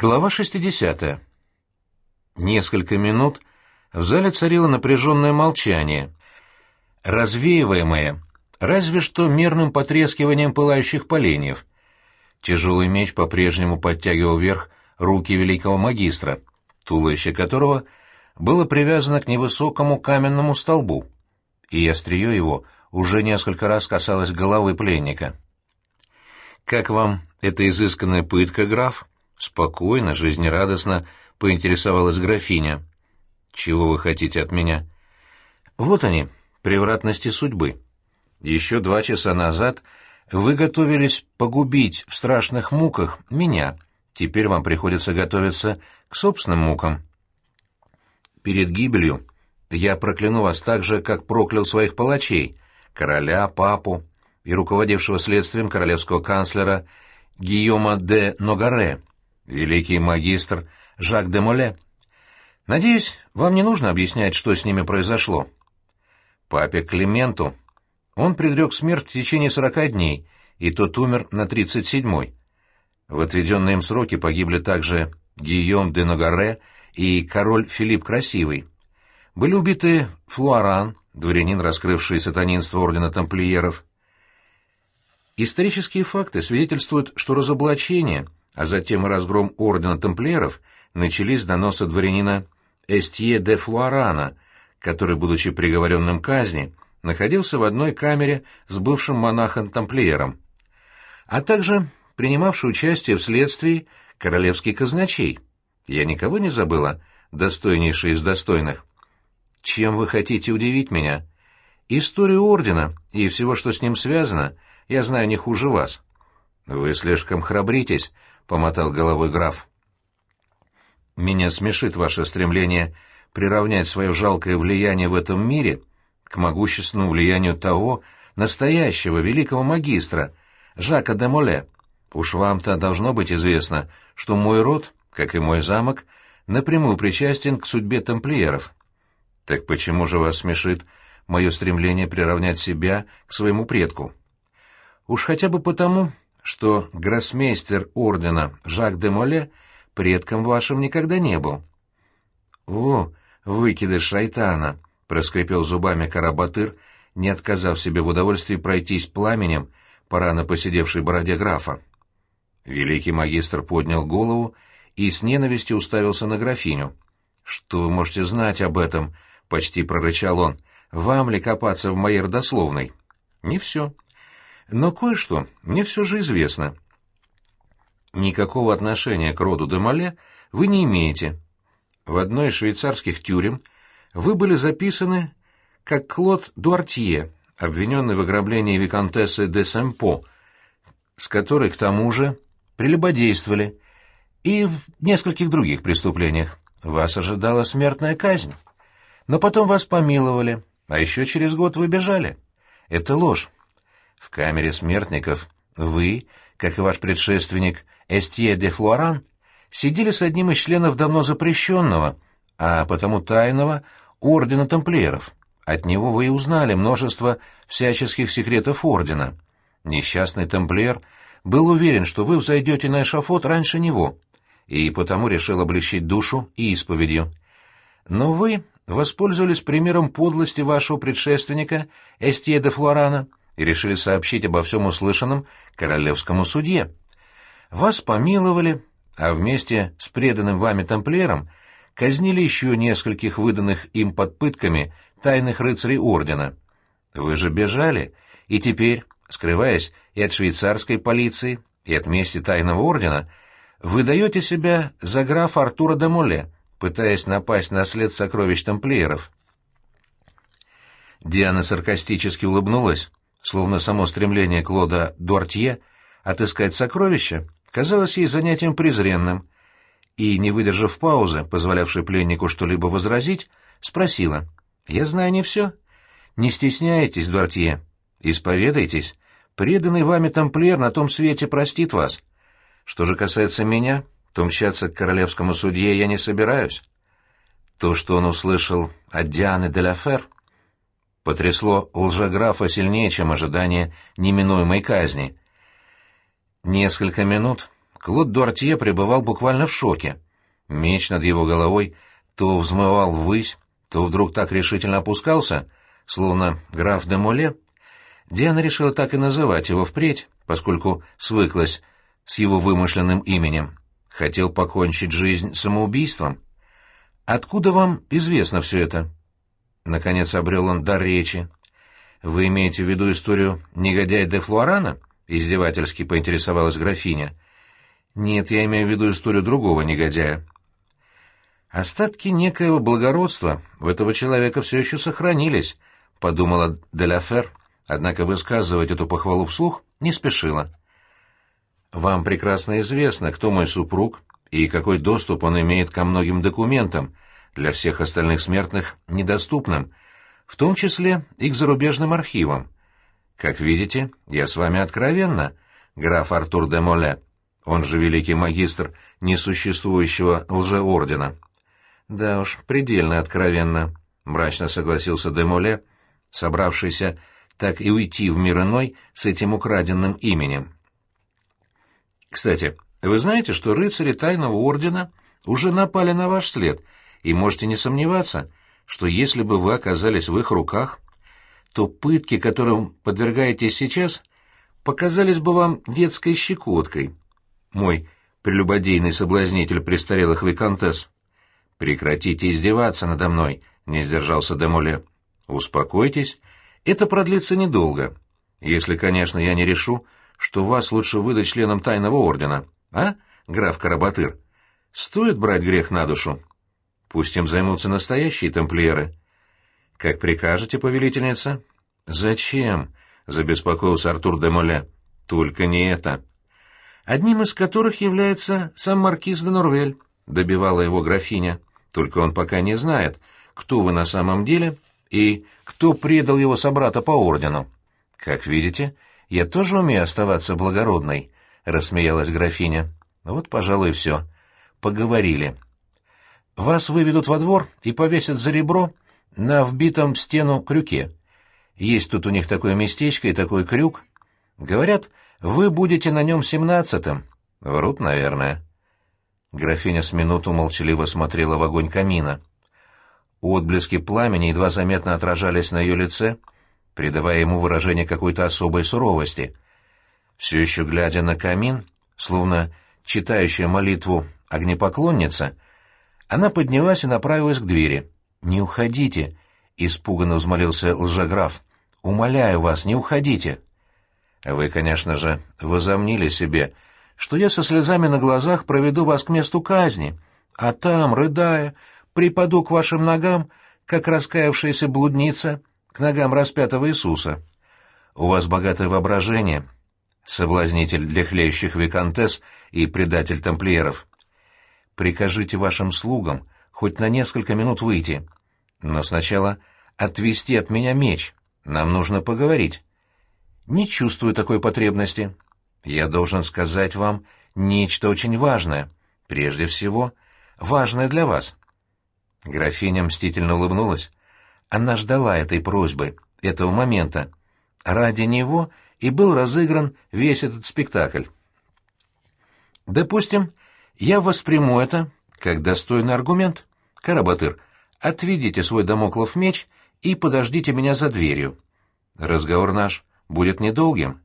Глава 60. Несколько минут в зале царило напряженное молчание, развеиваемое разве что мерным потрескиванием пылающих поленьев. Тяжелый меч по-прежнему подтягивал вверх руки великого магистра, туловище которого было привязано к невысокому каменному столбу, и острие его уже несколько раз касалось головы пленника. «Как вам эта изысканная пытка, граф?» Спокойно, жизнерадостно поинтересовалась графиня. «Чего вы хотите от меня?» «Вот они, превратности судьбы. Еще два часа назад вы готовились погубить в страшных муках меня. Теперь вам приходится готовиться к собственным мукам. Перед гибелью я прокляну вас так же, как проклял своих палачей, короля, папу и руководившего следствием королевского канцлера Гийома де Ногаре, великий магистр Жак де Моле. Надеюсь, вам не нужно объяснять, что с ними произошло. Папе Клименту он предрек смерть в течение сорока дней, и тот умер на тридцать седьмой. В отведенные им сроки погибли также Гийом де Ногаре и король Филипп Красивый. Были убиты Флуаран, дворянин, раскрывший сатанинство ордена тамплиеров. Исторические факты свидетельствуют, что разоблачение — а затем и разгром ордена тамплиеров начались с доноса дворянина Эстье де Флуарана, который, будучи приговоренным к казни, находился в одной камере с бывшим монахом-тамплиером, а также принимавший участие в следствии королевский казначей. Я никого не забыла, достойнейший из достойных. Чем вы хотите удивить меня? Историю ордена и всего, что с ним связано, я знаю не хуже вас. Вы слишком храбритесь, помотал головой граф. Меня смешит ваше стремление приравнять свое жалкое влияние в этом мире к могущественному влиянию того настоящего великого магистра, Жака де Моле. Уж вам-то должно быть известно, что мой род, как и мой замок, напрямую причастен к судьбе тамплиеров. Так почему же вас смешит мое стремление приравнять себя к своему предку? Уж хотя бы потому, что гроссмейстер ордена Жак де Моле предком вашим никогда не был. — О, выкидыш шайтана! — проскрипел зубами Карабатыр, не отказав себе в удовольствии пройтись пламенем по рано посидевшей бороде графа. Великий магистр поднял голову и с ненавистью уставился на графиню. — Что вы можете знать об этом? — почти прорычал он. — Вам ли копаться в моей родословной? — Не все. — но кое-что мне все же известно. Никакого отношения к роду Демале вы не имеете. В одной из швейцарских тюрем вы были записаны как Клод Дуартье, обвиненный в ограблении виконтессы де Сэмпо, с которой, к тому же, прелюбодействовали, и в нескольких других преступлениях. Вас ожидала смертная казнь. Но потом вас помиловали, а еще через год вы бежали. Это ложь. В камере смертников вы, как и ваш предшественник Эстье де Флуаран, сидели с одним из членов давно запрещенного, а потому тайного, ордена тамплиеров. От него вы и узнали множество всяческих секретов ордена. Несчастный тамплиер был уверен, что вы взойдете на эшафот раньше него, и потому решил облегчить душу и исповедью. Но вы воспользовались примером подлости вашего предшественника Эстье де Флуарана и решили сообщить обо всем услышанном королевскому судье. Вас помиловали, а вместе с преданным вами тамплиером казнили еще нескольких выданных им под пытками тайных рыцарей ордена. Вы же бежали, и теперь, скрываясь и от швейцарской полиции, и от мести тайного ордена, вы даете себя за графа Артура де Моле, пытаясь напасть на след сокровищ тамплиеров. Диана саркастически улыбнулась, словно само стремление Клода Дуартье отыскать сокровища казалось ей занятием презренным, и, не выдержав паузы, позволявшей пленнику что-либо возразить, спросила, «Я знаю не все. Не стесняйтесь, Дуартье, исповедайтесь, преданный вами тамплиер на том свете простит вас. Что же касается меня, то мчаться к королевскому судье я не собираюсь». То, что он услышал от Дианы де ла Фер, потрясло лжеграфа сильнее, чем ожидание неминуемой казни. Несколько минут Клод Дуартье пребывал буквально в шоке. Меч над его головой то взмывал ввысь, то вдруг так решительно опускался, словно граф де Моле. Диана решила так и называть его впредь, поскольку свыклась с его вымышленным именем. Хотел покончить жизнь самоубийством. «Откуда вам известно все это?» Наконец обрел он дар речи. «Вы имеете в виду историю негодяя де Флуарана?» — издевательски поинтересовалась графиня. «Нет, я имею в виду историю другого негодяя». «Остатки некоего благородства в этого человека все еще сохранились», — подумала Деляфер, однако высказывать эту похвалу вслух не спешила. «Вам прекрасно известно, кто мой супруг и какой доступ он имеет ко многим документам, для всех остальных смертных недоступным, в том числе и к зарубежным архивам. Как видите, я с вами откровенно, граф Артур де Моле, он же великий магистр несуществующего лжеордена. Да уж, предельно откровенно, мрачно согласился де Моле, собравшийся так и уйти в мир иной с этим украденным именем. Кстати, вы знаете, что рыцари Тайного Ордена уже напали на ваш след — и можете не сомневаться, что если бы вы оказались в их руках, то пытки, которым подвергаетесь сейчас, показались бы вам детской щекоткой. Мой прелюбодейный соблазнитель престарелых виконтесс. «Прекратите издеваться надо мной», — не сдержался Демоле. «Успокойтесь, это продлится недолго. Если, конечно, я не решу, что вас лучше выдать членам тайного ордена. А, граф Карабатыр? Стоит брать грех на душу?» Пусть им займутся настоящие тамплиеры. — Как прикажете, повелительница? — Зачем? — забеспокоился Артур де Моле. — Только не это. — Одним из которых является сам маркиз де Норвель, — добивала его графиня. — Только он пока не знает, кто вы на самом деле и кто предал его собрата по ордену. — Как видите, я тоже умею оставаться благородной, — рассмеялась графиня. — Вот, пожалуй, все. Поговорили. — вас выведут во двор и повесят за ребро на вбитом в стену крюке. Есть тут у них такое местечко и такой крюк. Говорят, вы будете на нем семнадцатым. Врут, наверное. Графиня с минуту молчаливо смотрела в огонь камина. Отблески пламени едва заметно отражались на ее лице, придавая ему выражение какой-то особой суровости. Все еще глядя на камин, словно читающая молитву огнепоклонница — она поднялась и направилась к двери. «Не уходите!» — испуганно взмолился лжеграф. «Умоляю вас, не уходите!» «Вы, конечно же, возомнили себе, что я со слезами на глазах проведу вас к месту казни, а там, рыдая, припаду к вашим ногам, как раскаявшаяся блудница к ногам распятого Иисуса. У вас богатое воображение, соблазнитель для хлеющих виконтесс и предатель тамплиеров. Прикажите вашим слугам хоть на несколько минут выйти. Но сначала отвести от меня меч. Нам нужно поговорить. Не чувствую такой потребности. Я должен сказать вам нечто очень важное. Прежде всего, важное для вас. Графиня мстительно улыбнулась. Она ждала этой просьбы, этого момента. Ради него и был разыгран весь этот спектакль. Допустим, я восприму это как достойный аргумент. Карабатыр, отведите свой домоклов меч и подождите меня за дверью. Разговор наш будет недолгим.